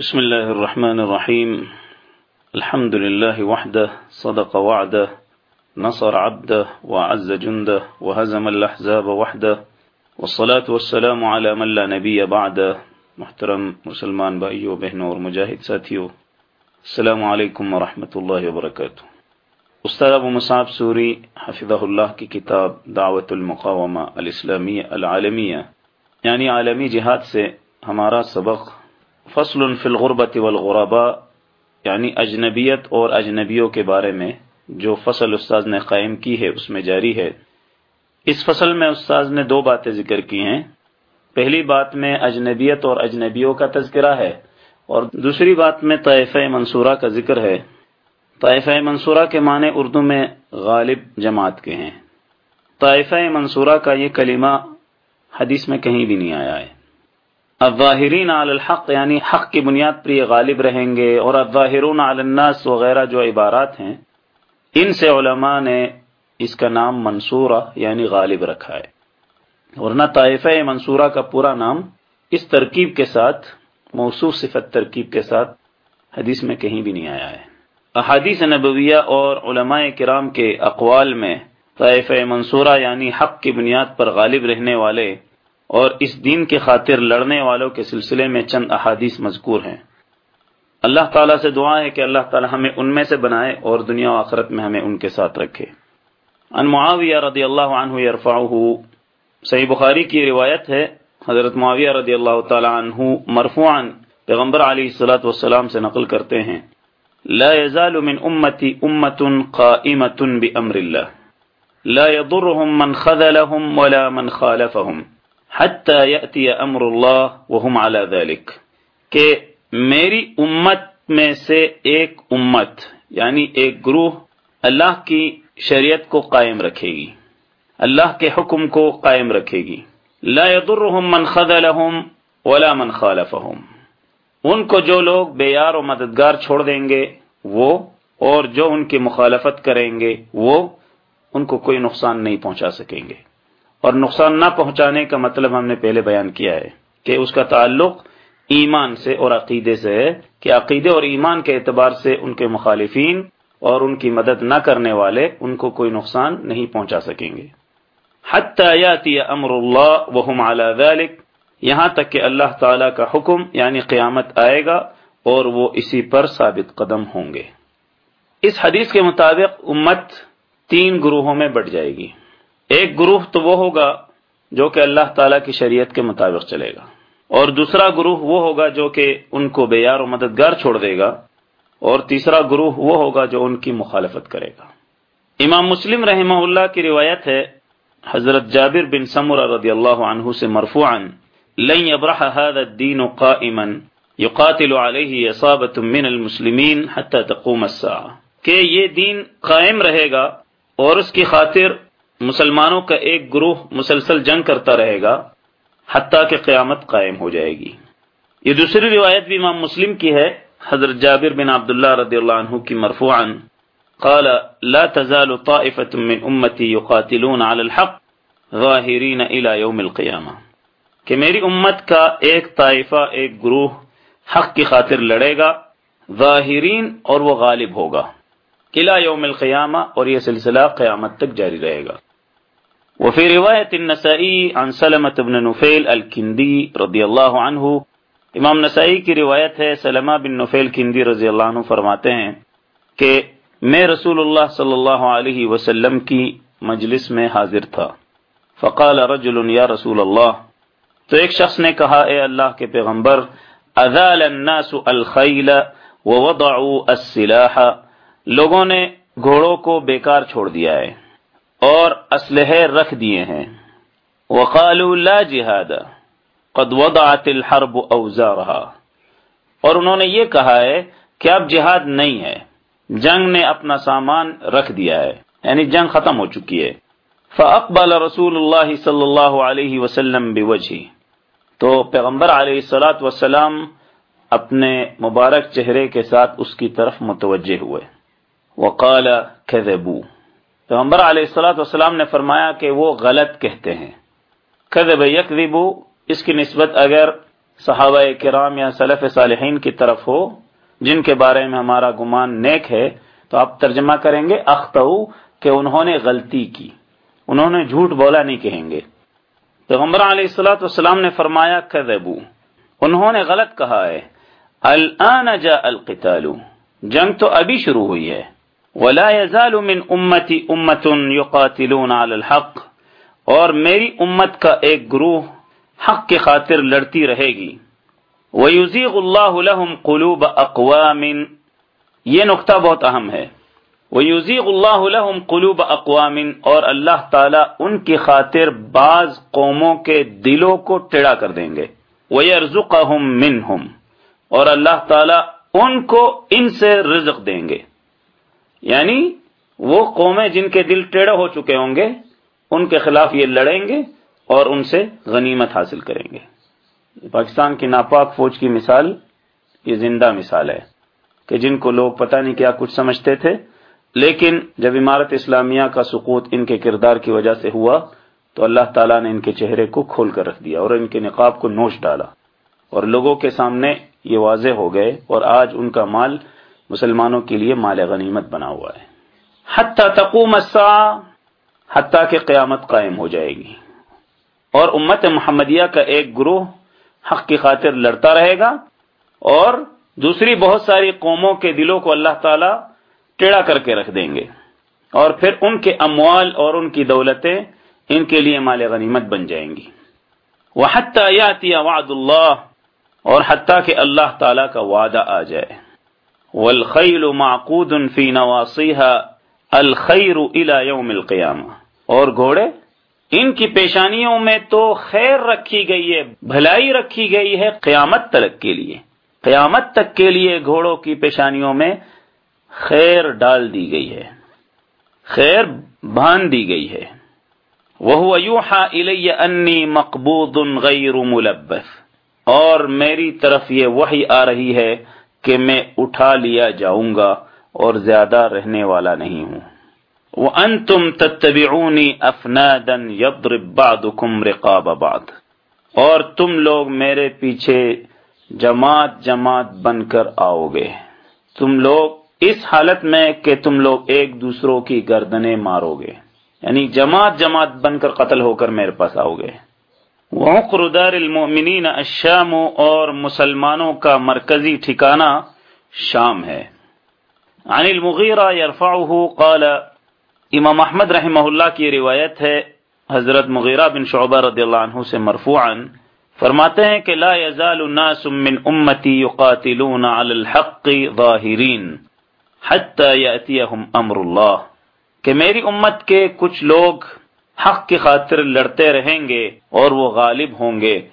بسم الله الرحمن الرحيم. الحمد لله وحده، صدق وعده، نصر عبده، وعز جنده، وهزم الأحزاب وحده، والصلاة والسلام على من لا نبي بعده. محترم مسلمان بھائیو، بہنوں اور مجاہد ساتھیو، السلام علیکم ورحمۃ اللہ وبرکاتہ. استاد ابو مصعب سوری حفظہ اللہ کی کتاب دعوت المقامہ الاسلامی العالمیہ یعنی عالمی جہاد سے ہمارا سبق فصل فی الغربت والغرباء یعنی اجنبیت اور اجنبیوں کے بارے میں جو فصل استاذ نے قائم کی ہے، اس میں جاری ہے۔ اس فصل میں استاذ نے دو باتیں ذکر کی ہیں۔ پہلی بات میں اجنبیت اور اجنبیوں کا تذکرہ ہے اور دوسری بات میں طائفہ منصورہ کا ذکر ہے۔ طائفہ منصورہ کے معنی اردو میں غالب جماعت کے ہیں۔ طائفہ منصورہ کا یہ کلمہ حدیث میں کہیں بھی نہیں آیا ہے۔ الظاہرین علی الحق یعنی حق کی بنیاد پر یہ غالب رہیں گے اور الظاہرون علی الناس وغیرہ جو عبارات ہیں، ان سے علماء نے اس کا نام منصورہ یعنی غالب رکھا ہے۔ ورنہ طائفہ منصورہ کا پورا نام اس ترکیب کے ساتھ، موصوف صفت ترکیب کے ساتھ حدیث میں کہیں بھی نہیں آیا ہے۔ احادیث نبویہ اور علماء کرام کے اقوال میں طائفہ منصورہ یعنی حق کی بنیاد پر غالب رہنے والے اور اس دین کے خاطر لڑنے والوں کے سلسلے میں چند احادیث مذکور ہیں۔ اللہ تعالیٰ سے دعا ہے کہ اللہ تعالیٰ ہمیں ان میں سے بنائے اور دنیا و آخرت میں ہمیں ان کے ساتھ رکھے۔ ان معاویہ رضی اللہ عنہ یرفعہ، صحیح بخاری کی روایت ہے، حضرت معاویہ رضی اللہ تعالیٰ عنہ مرفوعا پیغمبر علیہ الصلاۃ والسلام سے نقل کرتے ہیں۔ لا يزال من امتی امت قائمت بامر اللہ۔ لا يضرهم من خذلهم ولا من خالفهم حتی امر اللہ وهم على ذلك کہ میری امت میں سے ایک امت یعنی ایک گروہ اللہ کی شریعت کو قائم رکھے گی، اللہ کے حکم کو قائم رکھے گی۔ لا يضرهم من خذلهم ولا من خالفهم ان کو جو لوگ بے یار و مددگار چھوڑ دیں گے، وہ اور جو ان کی مخالفت کریں گے، وہ ان کو کوئی نقصان نہیں پہنچا سکیں گے۔ اور نقصان نہ پہنچانے کا مطلب ہم نے پہلے بیان کیا ہے کہ اس کا تعلق ایمان سے اور عقیدے سے ہے کہ عقیدے اور ایمان کے اعتبار سے ان کے مخالفین اور ان کی مدد نہ کرنے والے ان کو کوئی نقصان نہیں پہنچا سکیں گے۔ حتی امر اللہ وهم على ذلك یہاں تک کہ اللہ تعالی کا حکم یعنی قیامت آئے گا اور وہ اسی پر ثابت قدم ہوں گے۔ اس حدیث کے مطابق امت تین گروہوں میں بڑھ جائے گی۔ ایک گروہ تو وہ ہوگا جو کہ اللہ تعالی کی شریعت کے مطابق چلے گا۔ اور دوسرا گروہ وہ ہوگا جو کہ ان کو بے یار و مددگار چھوڑ دے گا۔ اور تیسرا گروہ وہ ہوگا جو ان کی مخالفت کرے گا۔ امام مسلم رحمہ اللہ کی روایت ہے، حضرت جابر بن سمر رضی اللہ عنہ سے مرفوعا، لن يبرح هذا الدين قائما يقاتل عليه اصابه من المسلمين حتى تقوم الساعه کہ یہ دین قائم رہے گا اور اس کی خاطر مسلمانوں کا ایک گروہ مسلسل جنگ کرتا رہے گا، حتیٰ کہ قیامت قائم ہو جائے گی۔ یہ دوسری روایت بھی امام مسلم کی ہے، حضرت جابر بن عبداللہ رضی اللہ عنہ کی مرفوعا۔ قال، لا تزال طائفة من امتی يقاتلون على الحق ظاہرین الى يوم القیامہ۔ کہ میری امت کا ایک طائفہ، ایک گروہ حق کی خاطر لڑے گا، ظاہرین اور وہ غالب ہوگا۔ قلعہ یوم القیامہ اور یہ سلسلہ قیامت تک جاری رہے گا۔ وفي رواية النسائي عن سلمة بن نفيل الكندي رضی اللہ عنہ۔ امام نسائی کی روایت ہے، سلمہ بن نفیل کندی رضی اللہ عنہ فرماتے ہیں کہ میں رسول اللہ صلی اللہ علیہ وسلم کی مجلس میں حاضر تھا۔ فقال رجل یا رسول اللہ، تو ایک شخص نے کہا، اے اللہ کے پیغمبر، اذال الناس الخیل ووضعوا السلاح؟ لوگوں نے گھوڑوں کو بیکار چھوڑ دیا ہے اور اسلحے رکھ دیے ہیں۔ وقالوا لا جہاد، قد وضعت الحرب اوزارها۔ اور انہوں نے یہ کہا ہے کہ اب جہاد نہیں ہے، جنگ نے اپنا سامان رکھ دیا ہے یعنی جنگ ختم ہو چکی ہے۔ فاقبل رسول اللہ صلی اللہ علیہ وسلم بوجہ تو پیغمبر علیہ الصلاۃ والسلام اپنے مبارک چہرے کے ساتھ اس کی طرف متوجہ ہوئے۔ وقال كذبوا۔ پیغمبر علیہ السلاۃ والسلام نے فرمایا کہ وہ غلط کہتے ہیں۔ کذب یکذبو اس کی نسبت اگر صحابہ کرام یا صلف صالحین کی طرف ہو، جن کے بارے میں ہمارا گمان نیک ہے، تو آپ ترجمہ کریں گے اختو کہ انہوں نے غلطی کی۔ انہوں نے جھوٹ بولا نہیں کہیں گے۔ تو علیہ السلاۃ والسلام نے فرمایا کذبو انہوں نے غلط کہا ہے۔ الان جا القتال۔ جنگ تو ابھی شروع ہوئی ہے۔ ولا يزال من امتی امت يقاتلون على الحق۔ اور میری امت کا ایک گروہ حق کی خاطر لڑتی رہے گی۔ وَيُزِيغُ اللَّهُ لَهُمْ قُلُوبَ أَقْوَامٍ۔ یہ نقطہ بہت اہم ہے۔ وَيُزِيغُ اللَّهُ لَهُمْ قُلُوبَ أَقْوَامٍ۔ اور اللہ تعالیٰ ان کی خاطر بعض قوموں کے دلوں کو ٹیڑا کر دیں گے۔ وَيَرْزُقَهُمْ مِنْهُمْ۔ اور اللہ تعالیٰ ان کو ان سے رزق دیں گے۔ یعنی وہ قومیں جن کے دل ٹیڑے ہو چکے ہوں گے، ان کے خلاف یہ لڑیں گے اور ان سے غنیمت حاصل کریں گے۔ پاکستان کی ناپاک فوج کی مثال، یہ زندہ مثال ہے کہ جن کو لوگ پتہ نہیں کیا کچھ سمجھتے تھے، لیکن جب عمارت اسلامیہ کا سقوط ان کے کردار کی وجہ سے ہوا، تو اللہ تعالیٰ نے ان کے چہرے کو کھول کر رکھ دیا اور ان کے نقاب کو نوش ڈالا اور لوگوں کے سامنے یہ واضح ہو گئے اور آج ان کا مال مسلمانوں کے لیے مال غنیمت بنا ہوا ہے۔ حتیٰ تقوم حتیٰ کہ قیامت قائم ہو جائے گی۔ اور امت محمدیہ کا ایک گروہ حق کی خاطر لڑتا رہے گا۔ اور دوسری بہت ساری قوموں کے دلوں کو اللہ تعالی ٹیڑا کر کے رکھ دیں گے۔ اور پھر ان کے اموال اور ان کی دولتیں ان کے لیے مال غنیمت بن جائیں گی۔ وہ حتیٰ وعد اللہ اور حتیٰ کہ اللہ تعالی کا وعدہ آ جائے۔ والخیل معقود فی نواصیها الخیر الى یوم القیامہ اور گھوڑے، ان کی پیشانیوں میں تو خیر رکھی گئی ہے، بھلائی رکھی گئی ہے قیامت تک کے لیے۔ قیامت تک کے لیے گھوڑوں کی پیشانیوں میں خیر ڈال دی گئی ہے۔ خیر باندھ دی گئی ہے۔ وہ انی مقبوض غیر ملبس اور میری طرف یہ وہی آ رہی ہے کہ میں اٹھا لیا جاؤں گا اور زیادہ رہنے والا نہیں ہوں۔ وہ ان تم تتبعونی افنادن یضرب بعضکم اور تم لوگ میرے پیچھے جماعت جماعت بن کر آؤ گے۔ تم لوگ اس حالت میں کہ تم لوگ ایک دوسروں کی گردنے مارو گے۔ یعنی جماعت جماعت بن کر قتل ہو کر میرے پاس آؤ گے۔ وعقر دار المؤمنین الشام اور مسلمانوں کا مرکزی ٹھکانہ شام ہے۔ عن المغیرہ یرفعه قال، امام احمد رحمہ اللہ کی روایت ہے، حضرت مغیرہ بن شعبہ رضی اللہ عنہ سے مرفوعا فرماتے ہیں کہ لا يزال الناس من امتی يقاتلون على الحق ظاہرین حتى يأتيهم امر اللہ، کہ میری امت کے کچھ لوگ حق کی خاطر لڑتے رہیں گے اور وہ غالب ہوں گے،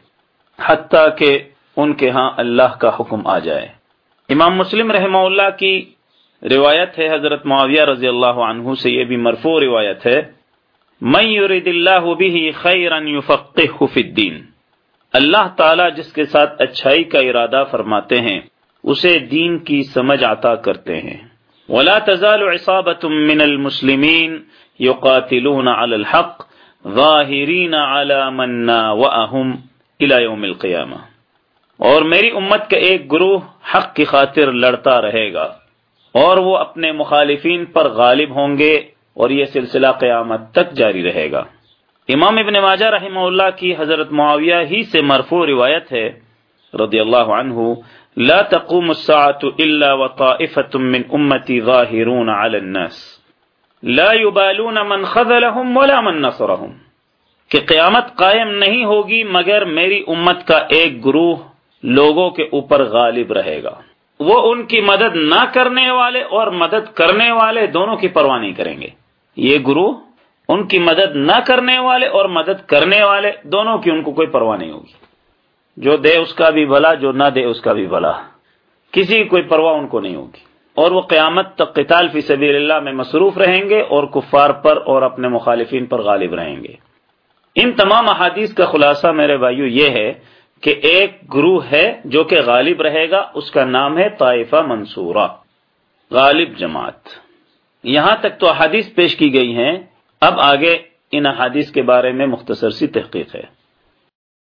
حتیٰ کہ ان کے ہاں اللہ کا حکم آ جائے۔ امام مسلم رحمہ اللہ کی روایت ہے، حضرت معاویہ رضی اللہ عنہ سے یہ بھی مرفوع روایت ہے۔ من يرد اللہ به خیرا يفقهه فی الدین اللہ تعالی جس کے ساتھ اچھائی کا ارادہ فرماتے ہیں، اسے دین کی سمجھ عطا کرتے ہیں۔ ولا تزال عصابة من المسلمین یقاتلون علی الحق ظاہرین علی من ناوأهم الى یوم القیامہ اور میری امت کا ایک گروہ حق کی خاطر لڑتا رہے گا۔ اور وہ اپنے مخالفین پر غالب ہوں گے اور یہ سلسلہ قیامت تک جاری رہے گا۔ امام ابن ماجہ رحمہ اللہ کی حضرت معاویہ ہی سے مرفوع روایت ہے رضی اللہ عنہ، لا تقوم الساعة الا وطائفة من امتی ظاہرون علی الناس۔ لا يبالون من خذلهم ولا من نصرهم. کہ قیامت قائم نہیں ہوگی مگر میری امت کا ایک گروہ لوگوں کے اوپر غالب رہے گا۔ وہ ان کی مدد نہ کرنے والے اور مدد کرنے والے دونوں کی پرواہ نہیں کریں گے۔ یہ گرو ان کی مدد نہ کرنے والے اور مدد کرنے والے دونوں کی ان کو کوئی پرواہ نہیں ہوگی۔ جو دے اس کا بھی بھلا، جو نہ دے اس کا بھی بھلا۔ کسی کی کوئی پرواہ ان کو نہیں ہوگی۔ اور وہ قیامت تک قتال فی سبیل اللہ میں مصروف رہیں گے اور کفار پر اور اپنے مخالفین پر غالب رہیں گے۔ ان تمام احادیث کا خلاصہ میرے بھائیو یہ ہے کہ ایک گروہ ہے جو کہ غالب رہے گا، اس کا نام ہے طائفہ منصورہ، غالب جماعت۔ یہاں تک تو احادیث پیش کی گئی ہیں، اب آگے ان احادیث کے بارے میں مختصر سی تحقیق ہے۔